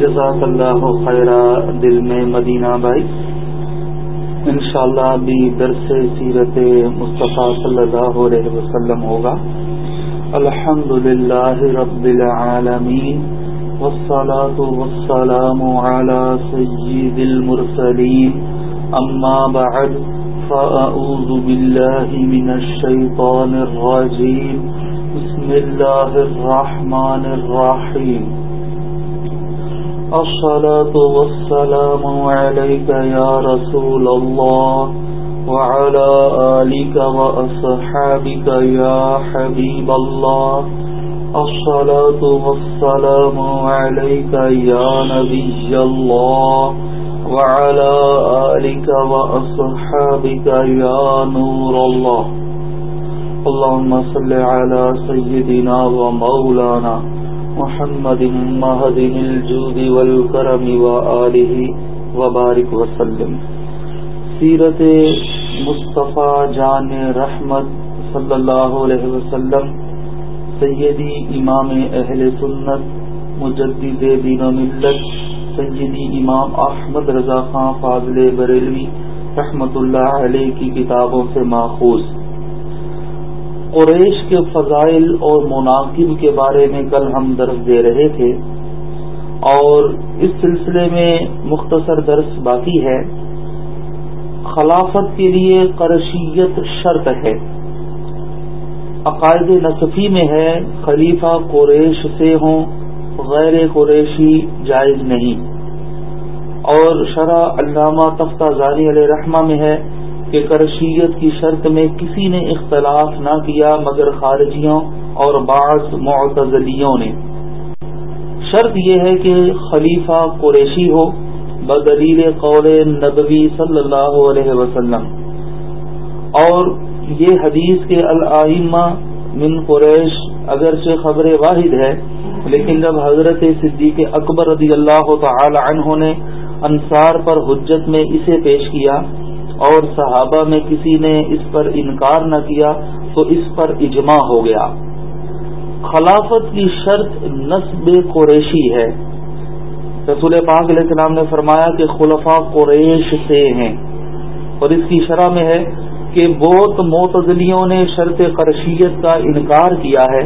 جزاک اللہ خیر دل میں مدینہ بھائی۔ انشاءاللہ اللہ ابھی درس سیرت مصطفیٰ صلی اللہ علیہ وسلم ہوگا۔ الحمد للہ رب العالمین۔ والصلاة والسلام على سید المرسلین۔ اما بعد فأعوذ باللہ من الشیطان الرجیم۔ بسم اللہ الرحمن الرحیم۔ الصلاة والسلام عليك يا رسول الله وعلى آلك وأصحابك يا حبيب الله. الصلاة والسلام عليك يا نبي الله وعلى آلك وأصحابك يا نور الله. اللهم صل على سيدنا ومولانا محمد مہد الجود والکرم وآلہ وبارک وسلم. سیرت مصطفیٰ جان رحمت صلی اللہ علیہ وسلم، سیدی امام اہل سنت، مجدد دین و ملت، سیدی امام احمد رضا خان فاضل بریلوی، رحمت اللہ علیہ کی کتابوں سے ماخوذ. قریش کے فضائل اور مناقب کے بارے میں کل ہم درس دے رہے تھے اور اس سلسلے میں مختصر درس باقی ہے۔ خلافت کے لیے قرشیت شرط ہے۔ عقائد نصفی میں ہے، خلیفہ قریش سے ہوں، غیر قریشی جائز نہیں۔ اور شرح علامہ تفتہ زانی علیہ رحمہ میں ہے۔ کہ کرشیت کی شرط میں کسی نے اختلاف نہ کیا مگر خارجیوں اور بعض معتزلیوں نے۔ شرط یہ ہے کہ خلیفہ قریشی ہو، بدلیل قول نبوی صلی اللہ علیہ وسلم۔ اور یہ حدیث کے العمہ من قریش اگرچہ خبر واحد ہے، لیکن جب حضرت صدیق اکبر رضی اللہ تعالی عنہ نے انصار پر حجت میں اسے پیش کیا اور صحابہ میں کسی نے اس پر انکار نہ کیا تو اس پر اجماع ہو گیا۔ خلافت کی شرط نصب قریشی ہے۔ رسول پاک علیہ السلام نے فرمایا کہ خلفاء قریش سے ہیں۔ اور اس کی شرح میں ہے کہ بہت معتزلیوں نے شرط قرشیت کا انکار کیا ہے۔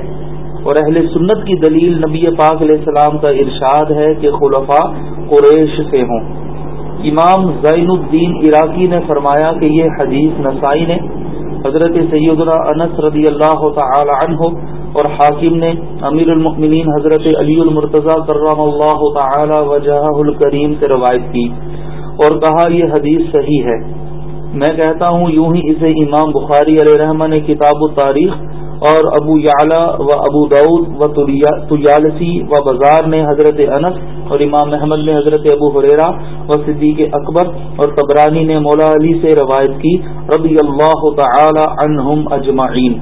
اور اہل سنت کی دلیل نبی پاک علیہ السلام کا ارشاد ہے کہ خلفاء قریش سے ہوں۔ امام زین الدین عراقی نے فرمایا کہ یہ حدیث نسائی نے حضرت سیدنا انس رضی اللہ تعالی عنہ اور حاکم نے امیر المؤمنین حضرت علی المرتضی کرم اللہ تعالی وجہ الکریم سے روایت کی اور کہا یہ حدیث صحیح ہے۔ میں کہتا ہوں یوں ہی اسے امام بخاری علیہ رحمٰ نے کتاب و تاریخ اور ابو یعلا و ابو دعود و تیالسی و بازار نے حضرت انس اور امام محمد نے حضرت ابو حریرا و صدیق اکبر اور قبرانی نے مولا علی سے روایت کی، رضی اللہ تعالی عنہم اجمعین۔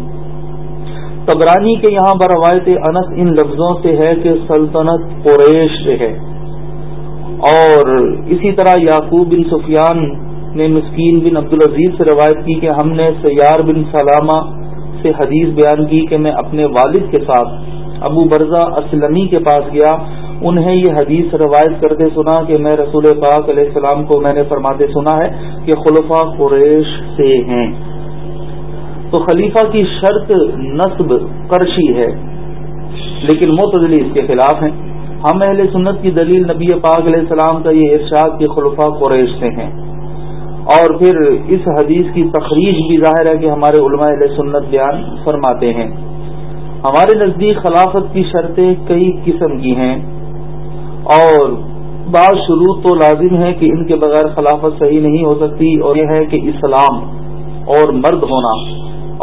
قبرانی کے یہاں پر روایت انس ان لفظوں سے ہے کہ سلطنت قریش سے ہے۔ اور اسی طرح یعقوب بن سفیان نے مسکین بن عبدالعزیز سے روایت کی کہ ہم نے سیار بن سلامہ سے حدیث بیان کی کہ میں اپنے والد کے ساتھ ابو برزہ اسلمی کے پاس گیا۔ انہیں یہ حدیث روایت کرتے سنا کہ میں رسول پاک علیہ السلام کو میں نے فرماتے سنا ہے کہ خلفہ قریش سے ہیں۔ تو خلیفہ کی شرط نصب کرشی ہے، لیکن متضلی اس کے خلاف ہیں۔ ہم اہل سنت کی دلیل نبی پاک علیہ السلام کا یہ ارشاد کہ خلفہ قریش سے ہیں۔ اور پھر اس حدیث کی تخریج بھی ظاہر ہے کہ ہمارے علماء علیہ سنت بیان فرماتے ہیں۔ ہمارے نزدیک خلافت کی شرطیں کئی قسم کی ہیں اور بعض شروع تو لازم ہے کہ ان کے بغیر خلافت صحیح نہیں ہو سکتی اور یہ ہے کہ اسلام اور مرد ہونا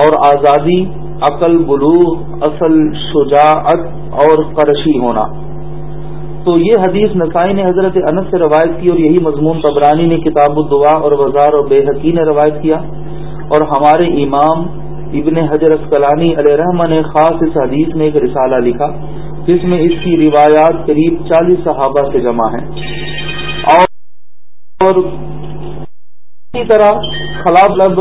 اور آزادی، عقل، بلوغ، اصل، شجاعت اور قرشی ہونا۔ تو یہ حدیث نسائی نے حضرت انس سے روایت کی اور یہی مضمون قبرانی نے کتاب الدعا اور وزار اور بے حقی نے روایت کیا اور ہمارے امام ابن حضرت کلانی علیہ رحمٰ نے خاص اس حدیث میں ایک رسالہ لکھا جس میں اس کی روایات قریب چالیس صحابہ سے جمع ہیں۔ اور اسی طرح خلاف لب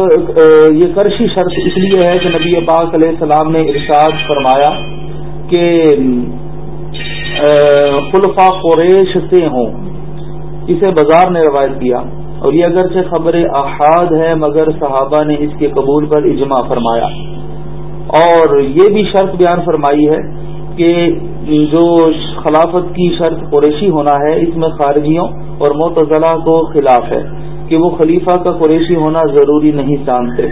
یہ کرشی شرط اس لیے ہے کہ نبی پاک علیہ السلام نے ارشاد فرمایا کہ خلفا قریش سے ہوں۔ اسے بازار نے روایت کیا۔ اور یہ اگرچہ خبر احاد ہے، مگر صحابہ نے اس کے قبول پر اجماع فرمایا۔ اور یہ بھی شرط بیان فرمائی ہے کہ جو خلافت کی شرط قریشی ہونا ہے، اس میں خارجیوں اور متضلاع کو خلاف ہے کہ وہ خلیفہ کا قریشی ہونا ضروری نہیں جانتے۔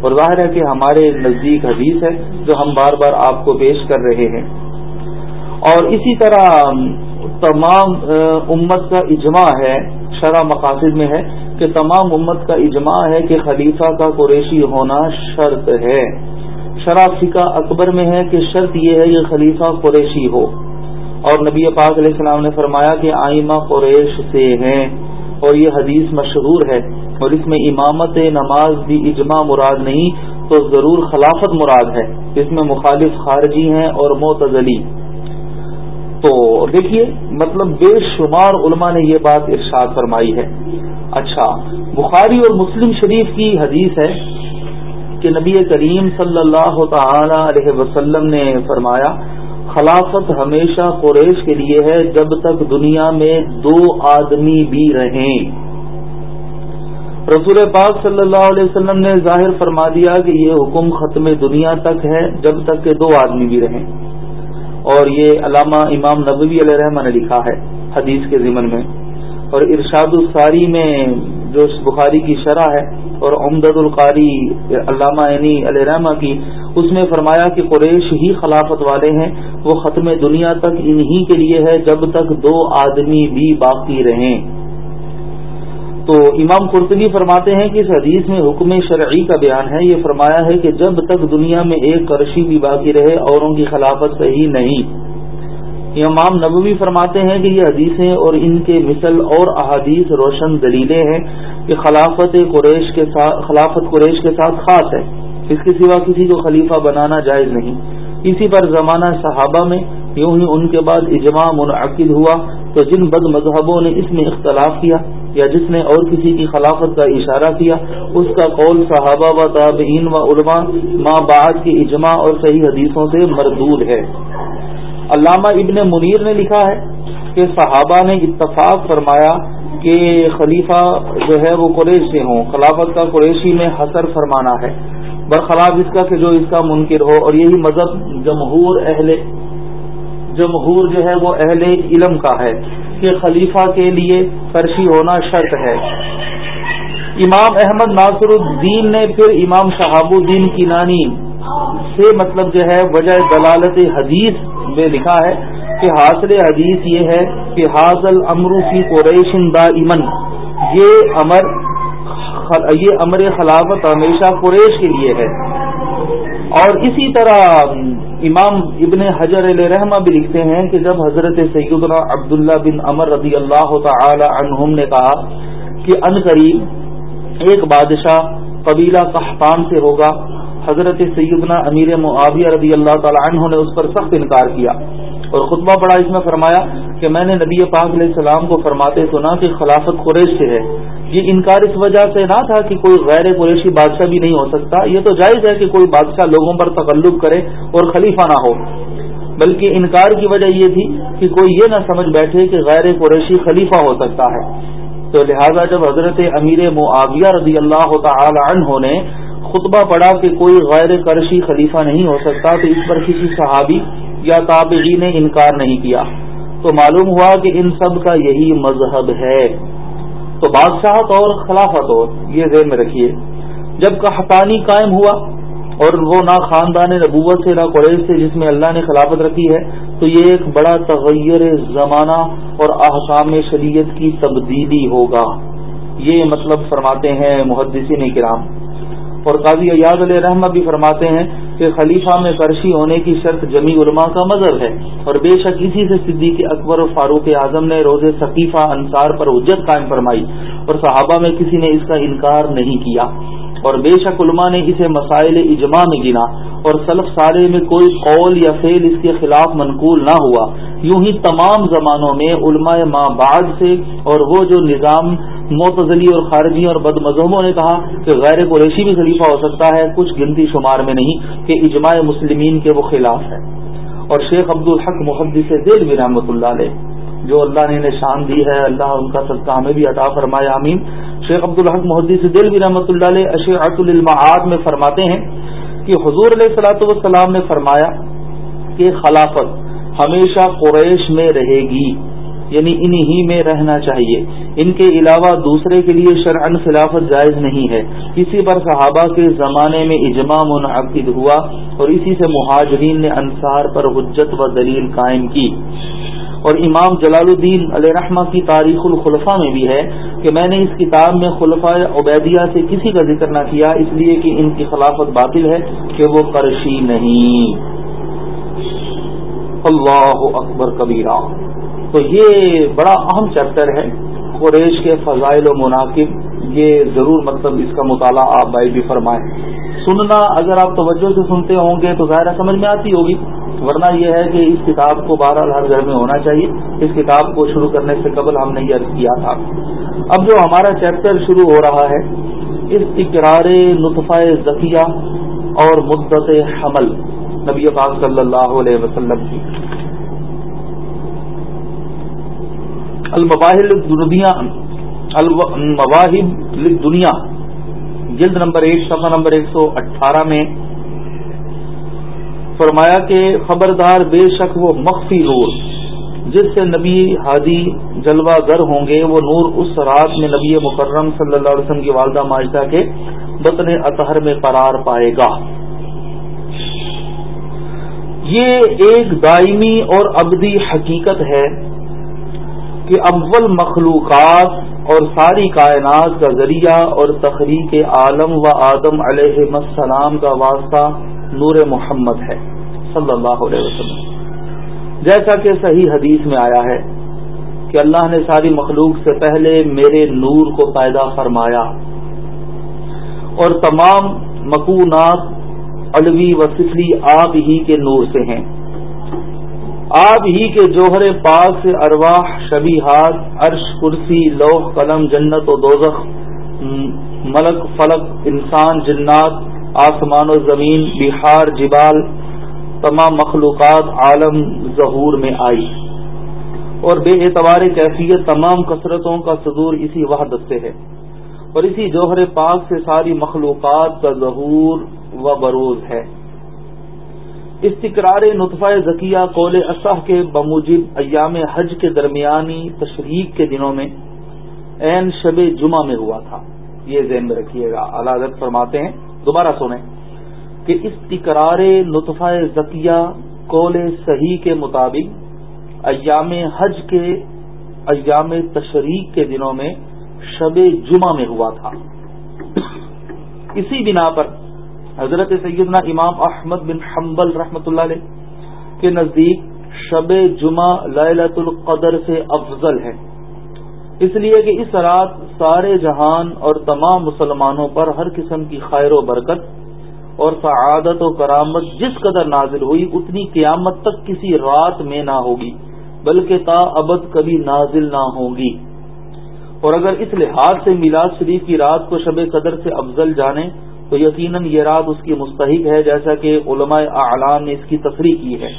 اور ظاہر ہے کہ ہمارے نزدیک حدیث ہے جو ہم بار بار آپ کو پیش کر رہے ہیں۔ اور اسی طرح تمام امت کا اجماع ہے شرح مقاصد میں ہے کہ تمام امت کا اجماع ہے کہ خلیفہ کا قریشی ہونا شرط ہے۔ شرح فقہ اکبر میں ہے کہ شرط یہ ہے کہ خلیفہ قریشی ہو۔ اور نبی پاک علیہ السلام نے فرمایا کہ آئمہ قریش سے ہیں۔ اور یہ حدیث مشہور ہے۔ اور اس میں امامت نماز بھی اجماع مراد نہیں، تو ضرور خلافت مراد ہے۔ اس میں مخالف خارجی ہیں اور معتزلی۔ تو دیکھیے مطلب بے شمار علماء نے یہ بات ارشاد فرمائی ہے۔ اچھا بخاری اور مسلم شریف کی حدیث ہے کہ نبی کریم صلی اللہ تعالی علیہ وسلم نے فرمایا، خلافت ہمیشہ قریش کے لیے ہے جب تک دنیا میں دو آدمی بھی رہیں۔ رسول پاک صلی اللہ علیہ وسلم نے ظاہر فرما دیا کہ یہ حکم ختم دنیا تک ہے جب تک کہ دو آدمی بھی رہیں۔ اور یہ علامہ امام نبوی علیہ رحمٰ نے لکھا ہے حدیث کے ضمن میں۔ اور ارشاد الساری میں جو بخاری کی شرح ہے اور امدد القاری علامہ عینی علیہ رحمٰ کی، اس میں فرمایا کہ قریش ہی خلافت والے ہیں، وہ ختم دنیا تک انہی کے لیے ہے جب تک دو آدمی بھی باقی رہیں۔ تو امام قرطبی فرماتے ہیں کہ اس حدیث میں حکم شرعی کا بیان ہے، یہ فرمایا ہے کہ جب تک دنیا میں ایک کرشی بھی باقی رہے، اوروں کی خلافت صحیح نہیں۔ امام نبوی فرماتے ہیں کہ یہ حدیثیں اور ان کے مثل اور احادیث روشن دلیلیں ہیں کہ خلافت قریش کے ساتھ خلافت قریش کے ساتھ خاص ہے۔ اس کے سوا کسی کو خلیفہ بنانا جائز نہیں۔ اسی پر زمانہ صحابہ میں یوں ہی ان کے بعد اجماع منعقد ہوا تو جن بد مذہبوں نے اس میں اختلاف کیا۔ یا جس نے اور کسی کی خلافت کا اشارہ کیا، اس کا قول صحابہ و تابعین و علماء ماں بعد کی اجماع اور صحیح حدیثوں سے مردود ہے۔ علامہ ابن منیر نے لکھا ہے کہ صحابہ نے اتفاق فرمایا کہ خلیفہ جو ہے وہ قریش سے ہوں، خلافت کا قریشی میں حسر فرمانا ہے۔ برخلاف اس کا کہ جو اس کا منکر ہو، اور یہی مذہب جمہور اہل جمہور جو ہے وہ اہل علم کا ہے۔ کہ خلیفہ کے لیے فرشی ہونا شرط ہے۔ امام احمد ناصر الدین نے پھر امام شہاب الدین کی نانی سے مطلب جو ہے وجہ دلالت حدیث میں لکھا ہے کہ حاصل حدیث یہ ہے کہ حاصل امرو کی قریشن دا امن یہ امر یہ امر خلافت ہمیشہ قریش کے لیے ہے۔ اور اسی طرح امام ابن حجر علیہ رحمہ بھی لکھتے ہیں کہ جب حضرت سیدنا عبداللہ بن امر رضی اللہ تعالی عنہم نے کہا کہ ان قریب ایک بادشاہ قبیلہ قحطان سے ہوگا، حضرت سیدنا امیر معاویہ رضی اللہ تعالی عنہ نے اس پر سخت انکار کیا۔ اور خطبہ پڑا اس میں فرمایا کہ میں نے نبی پاک علیہ السلام کو فرماتے سنا کہ خلافت قریش سے ہے۔ یہ انکار اس وجہ سے نہ تھا کہ کوئی غیر قریشی بادشاہ بھی نہیں ہو سکتا۔ یہ تو جائز ہے کہ کوئی بادشاہ لوگوں پر تقلب کرے اور خلیفہ نہ ہو۔ بلکہ انکار کی وجہ یہ تھی کہ کوئی یہ نہ سمجھ بیٹھے کہ غیر قریشی خلیفہ ہو سکتا ہے۔ تو لہذا جب حضرت امیر معاویہ رضی اللہ تعالی عنہ نے خطبہ پڑا کہ کوئی غیر قرشی خلیفہ نہیں ہو سکتا، تو اس پر کسی صحابی یا تابعی نے انکار نہیں کیا تو معلوم ہوا کہ ان سب کا یہی مذہب ہے۔ تو بادشاہت اور خلافت اور، یہ ذہن میں رکھیے، جب کا قائم ہوا اور وہ نہ خاندان نبوت سے، نہ قریش سے، جس میں اللہ نے خلافت رکھی ہے، تو یہ ایک بڑا تغیر زمانہ اور احکام شریعت کی تبدیلی ہوگا۔ یہ مطلب فرماتے ہیں محدثین کرام۔ اور قاضی ایاز علیہ رحمہ بھی فرماتے ہیں کہ خلیفہ میں فرشی ہونے کی شرط جمی علماء کا مذہب ہے اور بے شک اسی سے صدیق اکبر اور فاروق اعظم نے روز ثقیفہ انصار پر اجت قائم فرمائی اور صحابہ میں کسی نے اس کا انکار نہیں کیا اور بے شک علماء نے اسے مسائل اجماع میں گنا اور سلف سارے میں کوئی قول یا فعل اس کے خلاف منقول نہ ہوا۔ یوں ہی تمام زمانوں میں علماء ماں بعد سے اور وہ جو نظام معتزلی اور خارجی اور بد مذہبوں نے کہا کہ غیر قریشی بھی خلیفہ ہو سکتا ہے، کچھ گنتی شمار میں نہیں کہ اجماع مسلمین کے وہ خلاف ہے۔ اور شیخ عبد الحق محدث سے دل بھی رحمۃ اللہ علیہ، جو اللہ نے انہیں شان دی ہے، اللہ ان کا صدقہ ہمیں بھی عطا فرمایا امین شیخ عبد الحق محدث دل بھی رحمۃ اللہ علیہ اشعت المعاد میں فرماتے ہیں کہ حضور علیہ صلاحت والسلام نے فرمایا کہ خلافت ہمیشہ قریش میں رہے گی۔ یعنی انہی میں رہنا چاہیے۔ ان کے علاوہ دوسرے کے لیے شرعن خلافت جائز نہیں ہے۔ اسی پر صحابہ کے زمانے میں اجماع منعقد ہوا اور اسی سے مہاجرین نے انصار پر حجت و دلیل قائم کی۔ اور امام جلال الدین علیہ رحمہ کی تاریخ الخلفہ میں بھی ہے کہ میں نے اس کتاب میں خلفۂ عبیدیہ سے کسی کا ذکر نہ کیا، اس لیے کہ ان کی خلافت باطل ہے کہ وہ کرشی نہیں۔ اللہ اکبر کبیرہ۔ تو یہ بڑا اہم چیپٹر ہے، قریش کے فضائل و مناقب، یہ ضرور مطلب اس کا مطالعہ آپ بھائی بھی فرمائیں۔ سننا اگر آپ توجہ سے سنتے ہوں گے تو ظاہر سمجھ میں آتی ہوگی۔ ورنہ یہ ہے کہ اس کتاب کو بہرحال ہر گھر میں ہونا چاہیے۔ اس کتاب کو شروع کرنے سے قبل ہم نے یہ عرض کیا تھا۔ اب جو ہمارا چیپٹر شروع ہو رہا ہے، اس اقرار نطفہ ذکیہ اور مدت حمل نبی پاک صلی اللہ علیہ وسلم کی۔ المواہل دنیا دنیا جلد نمبر ایک، صفحہ نمبر ایک سو اٹھارہ میں فرمایا کہ خبردار بے شک وہ مخفی نور جس سے نبی ہادی جلوہ گر ہوں گے، وہ نور اس رات میں نبی مکرم صلی اللہ علیہ وسلم کی والدہ ماجدہ کے بطن اطہر میں قرار پائے گا۔ یہ ایک دائمی اور ابدی حقیقت ہے کہ اول مخلوقات اور ساری کائنات کا ذریعہ اور تخریق عالم و آدم علیہ السلام کا واسطہ نور محمد ہے، صلی اللہ علیہ وسلم۔ جیسا کہ صحیح حدیث میں آیا ہے کہ اللہ نے ساری مخلوق سے پہلے میرے نور کو پیدا فرمایا اور تمام مکونات علوی و سفلی آپ ہی کے نور سے ہیں۔ آپ ہی کے جوہر پاک سے ارواح شبی ہاتھ عرش، کرسی، لوح، قلم، جنت و دوزخ ملک، فلک، انسان، جنات، آسمان و زمین، بہار، جبال، تمام مخلوقات عالم ظہور میں آئی۔ اور بے اعتبار کیفیت تمام کثرتوں کا صدور اسی وحدت سے ہے۔ اور اسی جوہر پاک سے ساری مخلوقات کا ظہور و بروز ہے۔ استقرار نطفہ ذکیہ قول اصح کے بموجب ایام حج کے درمیانی تشریق کے دنوں میں عین شب جمعہ میں ہوا تھا۔ یہ ذہن میں رکھیے گا۔ حضرت فرماتے ہیں، دوبارہ سنیں کہ استقرار نطفہ ذکیہ قول صحیح کے مطابق ایام حج کے ایام تشریق کے دنوں میں شب جمعہ میں ہوا تھا۔ اسی بنا پر حضرت سیدنا امام احمد بن حنبل رحمۃ اللہ علیہ کے نزدیک شب جمعہ للت القدر سے افضل ہے۔ اس لیے کہ اس رات سارے جہان اور تمام مسلمانوں پر ہر قسم کی خیر و برکت اور سعادت و کرامت جس قدر نازل ہوئی، اتنی قیامت تک کسی رات میں نہ ہوگی، بلکہ تا ابد کبھی نازل نہ ہوگی۔ اور اگر اس لحاظ سے میلاد شریف کی رات کو شب قدر سے افضل جانے تو یقیناً یہ رات اس کی مستحق ہے جیسا کہ علماء اعلان نے اس کی تفریح کی ہے۔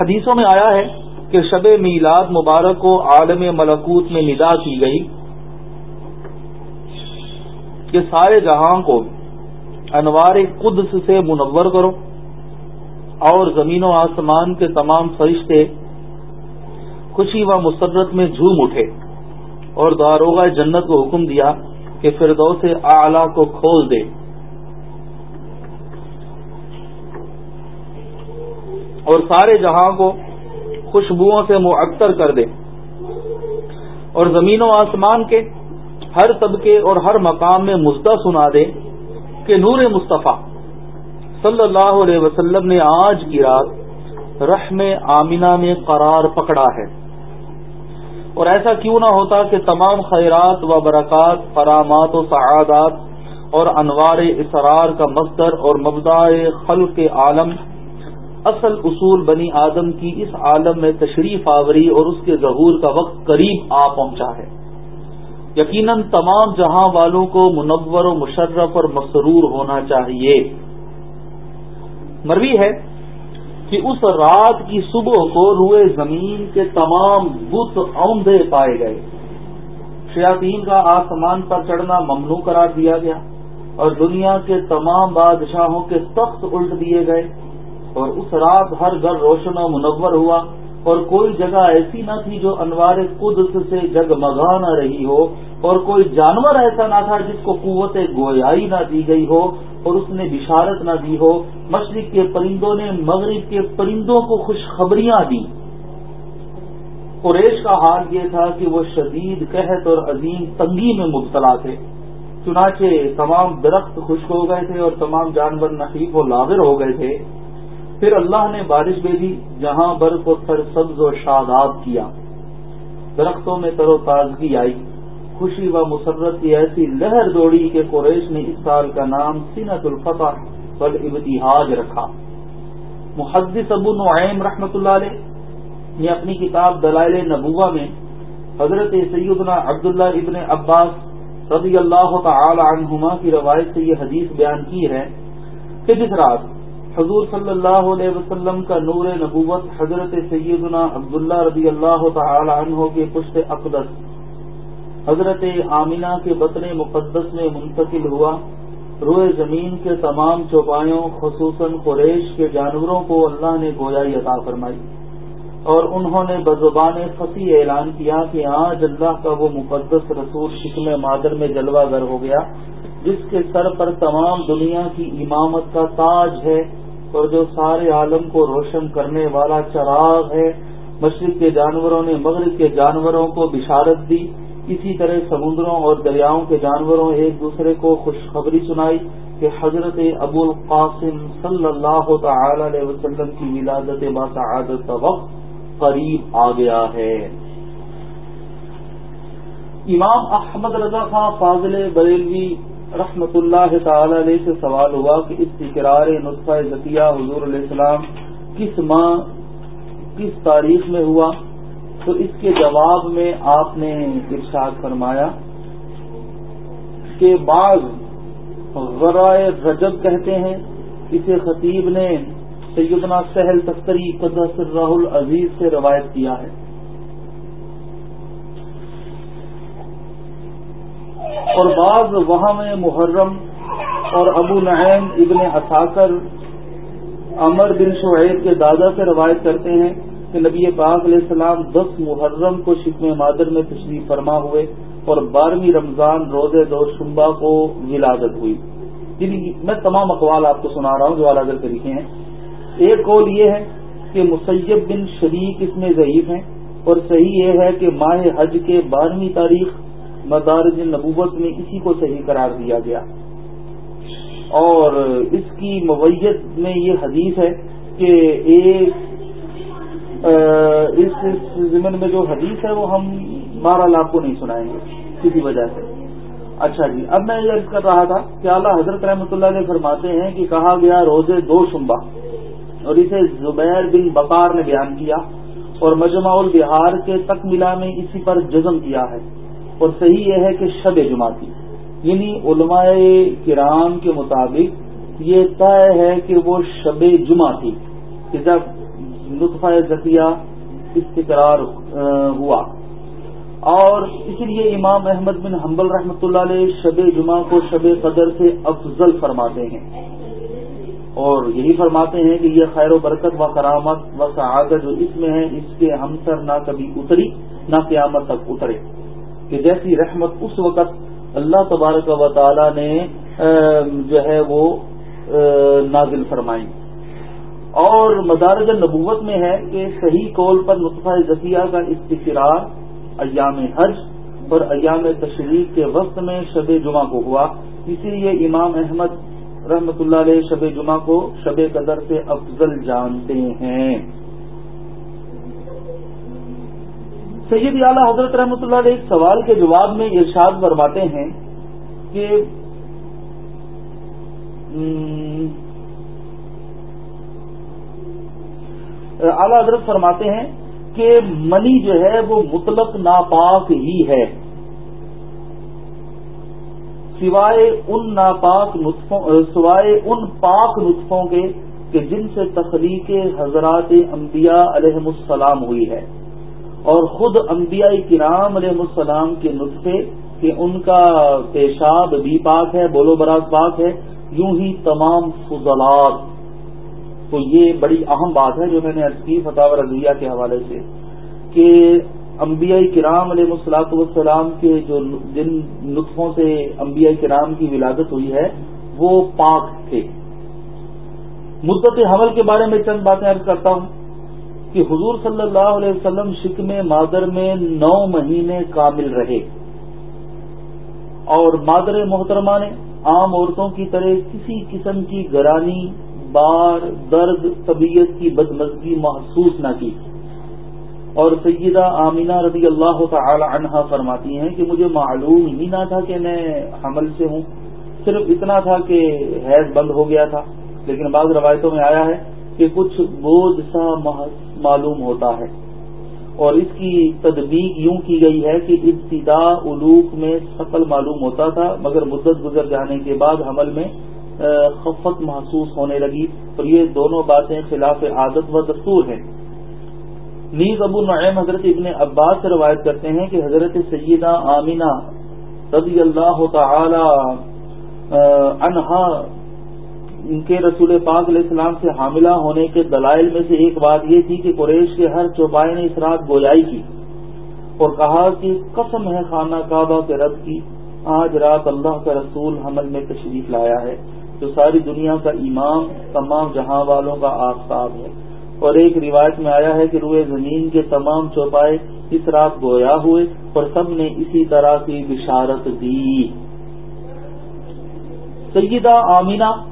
حدیثوں میں آیا ہے کہ شب میلاد مبارک کو عالم ملکوت میں ندا کی گئی۔ کہ سارے جہاں کو انوار قدس سے منور کرو اور زمین و آسمان کے تمام فرشتے خوشی و مسرت میں جھوم اٹھے اور داروغ جنت کو حکم دیا۔ کہ فردوس اعلی کو کھول دے۔ اور سارے جہاں کو خوشبوؤں سے معطر کر دے۔ اور زمین و آسمان کے ہر طبقے اور ہر مقام میں مزدہ سنا دے کہ نور مصطفیٰ صلی اللہ علیہ وسلم نے آج کی رات رحم آمینہ میں قرار پکڑا ہے۔ اور ایسا کیوں نہ ہوتا کہ تمام خیرات و برکات، فرامات و سعادات اور انوار اسرار کا مصدر اور مبدا خلق عالم، اصل اصول بنی آدم کی اس عالم میں تشریف آوری اور اس کے ظہور کا وقت قریب آ پہنچا ہے۔ یقیناً تمام جہاں والوں کو منور و مشرف اور مسرور ہونا چاہیے۔ مروی ہے کہ اس رات کی صبح کو روئے زمین کے تمام بت اوندے پائے گئے۔ شیاطین کا آسمان پر چڑھنا ممنوع قرار دیا گیا اور دنیا کے تمام بادشاہوں کے تخت الٹ دیے گئے۔ اور اس رات ہر گھر روشن و منور ہوا اور کوئی جگہ ایسی نہ تھی جو انوار قدس سے جگمگا نہ رہی ہو اور کوئی جانور ایسا نہ تھا جس کو قوت گویائی نہ دی گئی ہو۔ اور اس نے بشارت نہ دی ہو، مشرق کے پرندوں نے مغرب کے پرندوں کو خوشخبریاں دی قریش کا حال یہ تھا کہ وہ شدید قحط اور عظیم تنگی میں مبتلا تھے۔ چنانچہ تمام درخت خشک ہو گئے تھے اور تمام جانور نقیف و لاغر ہو گئے تھے۔ پھر اللہ نے بارش بھیجی جہاں برف و تھر سبز و شاداب کیا۔ درختوں میں تر و تازگی آئی۔ خوشی و مسرت کی ایسی لہر دوڑی کہ قریش نے اس سال کا نام سینت الفتح پر ابتحاج رکھا۔ محدث ابو نعیم رحمۃ اللہ علیہ نے اپنی کتاب دلائل نبوہ میں حضرت سیدنا عبداللہ ابن عباس رضی اللہ تعالی عنہما کی روایت سے یہ حدیث بیان کی ہے کہ جس رات حضور صلی اللہ علیہ وسلم کا نور نبوت حضرت سیدنا عبداللہ رضی اللہ تعالی عنہ کے پشت اقدس حضرت آمینہ کے بطن مقدس میں منتقل ہوا۔ روئے زمین کے تمام چوپایوں، خصوصاً قریش کے جانوروں کو اللہ نے گویائی عطا فرمائی۔ اور انہوں نے بزبان فصیح اعلان کیا کہ آج اللہ کا وہ مقدس رسول شکم مادر میں جلوہ گر ہو گیا، جس کے سر پر تمام دنیا کی امامت کا تاج ہے اور جو سارے عالم کو روشن کرنے والا چراغ ہے۔ مشرق کے جانوروں نے مغرب کے جانوروں کو بشارت دی۔ اسی طرح سمندروں اور دریاؤں کے جانوروں ایک دوسرے کو خوشخبری سنائی کہ حضرت ابو القاسم صلی اللہ تعالی علیہ وسلم کی ولادت باسعادت کا وقت قریب آ گیا ہے۔ امام احمد رضا خان فاضل بریلوی رحمت اللہ تعالی علیہ سے سوال ہوا کہ اس تکرار نطفہ ذکیہ حضور علیہ السلام کس ماہ، کس تاریخ میں ہوا؟ تو اس کے جواب میں آپ نے ارشاد فرمایا کہ بعض غرائے رجب کہتے ہیں، اسے خطیب نے سیدنا سہل تختری قدس راہل عزیز سے روایت کیا ہے۔ اور بعض وہاں میں محرم اور ابو نعیم ابن اثاکر امر بن شعیب کے دادا سے روایت کرتے ہیں کہ نبی پاک علیہ السلام دس محرم کو شکم مادر میں تشریف فرما ہوئے اور بارہویں رمضان روز دو شمبا کو ولادت ہوئی۔ یعنی میں تمام اقوال آپ کو سنا رہا ہوں جو اعلیٰ کے لکھے ہیں۔ ایک قول یہ ہے کہ مسیب بن شریک اس میں ضعیف ہیں اور صحیح یہ ہے کہ ماہ حج کے بارہویں تاریخ مدارج نبوت میں اسی کو صحیح قرار دیا گیا۔ اور اس کی مویت میں یہ حدیث ہے کہ ایک اس زمن میں جو حدیث ہے وہ ہم بارہ لاکھ کو نہیں سنائیں گے، کسی وجہ سے۔ اچھا جی اب میں یہ کر رہا تھا کہ اعلیٰ حضرت رحمۃ اللہ علیہ فرماتے ہیں کہ کہا گیا روزے دو شمبا اور اسے زبیر بن بکار نے بیان کیا، اور مجمع البہار کے تک ملا میں اسی پر جزم کیا ہے۔ اور صحیح یہ ہے کہ شب جمعہ تھی یعنی علماء کرام کے مطابق یہ طے ہے کہ وہ شب جمعہ تھی کہ جب لطفہ ذکیہ استقرار ہوا۔ اور اس لیے امام احمد بن حنبل رحمۃ اللہ علیہ شب جمعہ کو شب قدر سے افضل فرماتے ہیں۔ اور یہی فرماتے ہیں کہ یہ خیر و برکت و کرامت و سعادت جو اس میں ہے، اس کے ہمسر نہ کبھی اتری، نہ قیامت تک اترے۔ کہ جیسی رحمت اس وقت اللہ تبارک و تعالی نے جو ہے وہ نازل فرمائی۔ اور مدارج نبوت میں ہے کہ صحیح قول پر نطفہ ذکیہ کا استقرار ایام حج اور ایام تشریف کے وقت میں شب جمعہ کو ہوا۔ اسی لیے امام احمد رحمت اللہ علیہ شب جمعہ کو شب قدر سے افضل جانتے ہیں۔ سید اعلیٰ حضرت رحمۃ اللہ علیہ ایک سوال کے جواب میں ارشاد فرماتے ہیں کہ اعلی حضرت فرماتے ہیں کہ منی جو ہے وہ مطلق ناپاک ہی ہے۔ سوائے ان ناپاک نطفوں، سوائے ان پاک نطفوں کے کہ جن سے تخلیق حضرات انبیاء علیہ السلام ہوئی ہے۔ اور خود انبیاء کرام علیہ السلام کے نسخے کہ ان کا پیشاب بھی پاک ہے، بولو براز پاک ہے، یوں ہی تمام فضلات تو یہ بڑی اہم بات ہے جو میں نے کی فتح رضیہ کے حوالے سے، کہ انبیاء کرام علیہ السلاط والسلام کے جو جن نطفوں سے انبیاء کرام کی ولادت ہوئی ہے، وہ پاک تھے۔ مدت حمل کے بارے میں چند باتیں عرض کرتا ہوں کہ حضور صلی اللہ علیہ وسلم شکم مادر میں نو مہینے کامل رہے۔ اور مادر محترمہ نے عام عورتوں کی طرح کسی قسم کی گرانی بار درد طبیعت کی بدمزگی محسوس نہ کی۔ اور سیدہ آمینہ رضی اللہ تعالی عنہا فرماتی ہیں کہ مجھے معلوم ہی نہ تھا کہ میں حمل سے ہوں۔ صرف اتنا تھا کہ حیض بند ہو گیا تھا۔ لیکن بعض روایتوں میں آیا ہے کہ کچھ بوجھ سا معلوم ہوتا ہے۔ اور اس کی تدبیق یوں کی گئی ہے کہ ابتدا علوق میں سفل معلوم ہوتا تھا، مگر مدت گزر جانے کے بعد حمل میں خفت محسوس ہونے لگی۔ اور یہ دونوں باتیں خلاف عادت و دستور ہیں۔ نیز ابو نعیم حضرت ابن عباس سے روایت کرتے ہیں کہ حضرت سیدہ آمینہ رضی اللہ تعالی عنہا، ان کے رسول پاک علیہ السلام سے حاملہ ہونے کے دلائل میں سے ایک بات یہ تھی کہ قریش کے ہر چوپائے نے اس رات گویائی کی اور کہا کہ قسم ہے خانہ کعبہ کے رب کی، آج رات اللہ کا رسول حمل میں تشریف لایا ہے۔ جو ساری دنیا کا امام تمام جہاں والوں کا آفتاب ہے۔ اور ایک روایت میں آیا ہے کہ روئے زمین کے تمام چوپائے اس رات گویا ہوئے اور سب نے اسی طرح کی بشارت دی۔ سیدہ آمینہ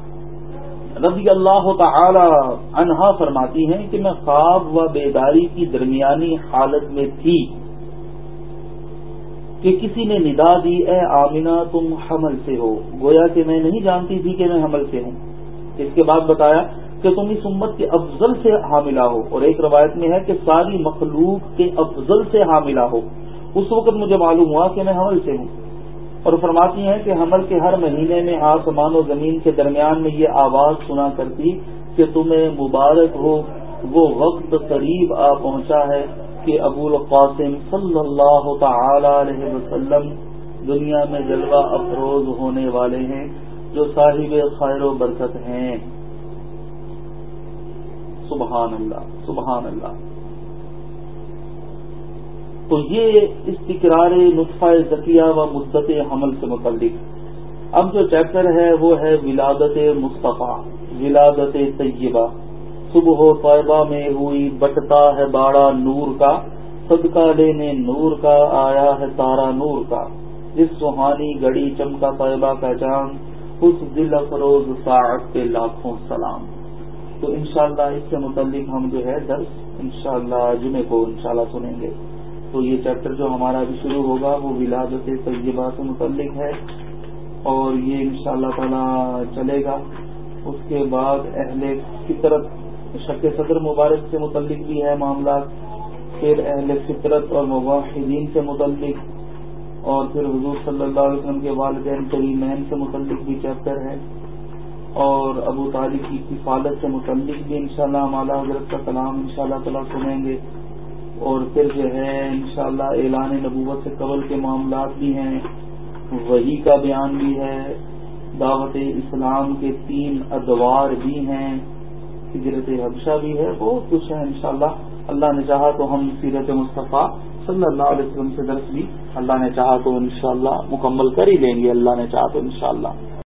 رضی اللہ تعالی عنہا فرماتی ہیں کہ میں خواب و بیداری کی درمیانی حالت میں تھی۔ کہ کسی نے ندا دی، اے آمینہ، تم حمل سے ہو۔ گویا کہ میں نہیں جانتی تھی کہ میں حمل سے ہوں۔ اس کے بعد بتایا کہ تم اس امت کے افضل سے حاملہ ہو۔ اور ایک روایت میں ہے کہ ساری مخلوق کے افضل سے حاملہ ہو۔ اس وقت مجھے معلوم ہوا کہ میں حمل سے ہوں۔ اور فرماتی ہیں کہ حمل کے ہر مہینے میں آسمان و زمین کے درمیان میں یہ آواز سنا کرتی کہ تمہیں مبارک ہو، وہ وقت قریب آ پہنچا ہے۔ کہ ابو القاسم صلی اللہ تعالی علیہ وسلم دنیا میں جلوہ افروز ہونے والے ہیں، جو صاحب خیر و برکت ہیں۔ سبحان اللہ سبحان اللہ۔ تو یہ استقرار نطفہ ذکیہ و مدت حمل سے متعلق۔ اب جو چیپٹر ہے وہ ہے ولادت مصطفیٰ، ولادت طیبہ۔ صبح و طیبہ میں ہوئی، بٹتا ہے باڑا نور کا، صدقہ لینے نور کا، آیا ہے تارا نور کا۔ جس سہانی گڑی چمکا طیبہ کا چاند اس دل افروز ساعت کے لاکھوں سلام۔ تو انشاءاللہ اس سے متعلق ہم جو ہے درس انشاءاللہ جمعے کو انشاءاللہ سنیں گے۔ تو یہ چیپٹر جو ہمارا ابھی شروع ہوگا، وہ ولادت طیبہ سے متعلق ہے۔ اور یہ انشاءاللہ شاء تعالی چلے گا۔ اس کے بعد اہل فطرت شک صدر مبارک سے متعلق بھی ہے معاملات، پھر اہل فطرت اور مباحدین سے متعلق، اور پھر حضور صلی اللہ علیہ وسلم کے والدین کریمین سے متعلق بھی چیپٹر ہے، اور ابو طالب کی کفالت سے متعلق بھی انشاءاللہ شاء اللہ حضرت کا کلام ان شاء اللہ تعالیٰ سنیں گے، اور پھر جو ہے انشاءاللہ اعلان نبوت سے قبل کے معاملات بھی ہیں، وہی کا بیان بھی ہے، دعوت اسلام کے تین ادوار بھی ہیں۔ ہجرت حبشہ بھی ہے بہت کچھ ہے انشاءاللہ۔ اللہ نے چاہا تو ہم سیرت مصطفیٰ صلی اللہ علیہ وسلم سے درس بھی اللہ نے چاہا تو انشاءاللہ مکمل کر ہی لیں گے۔ اللہ نے چاہا تو انشاءاللہ۔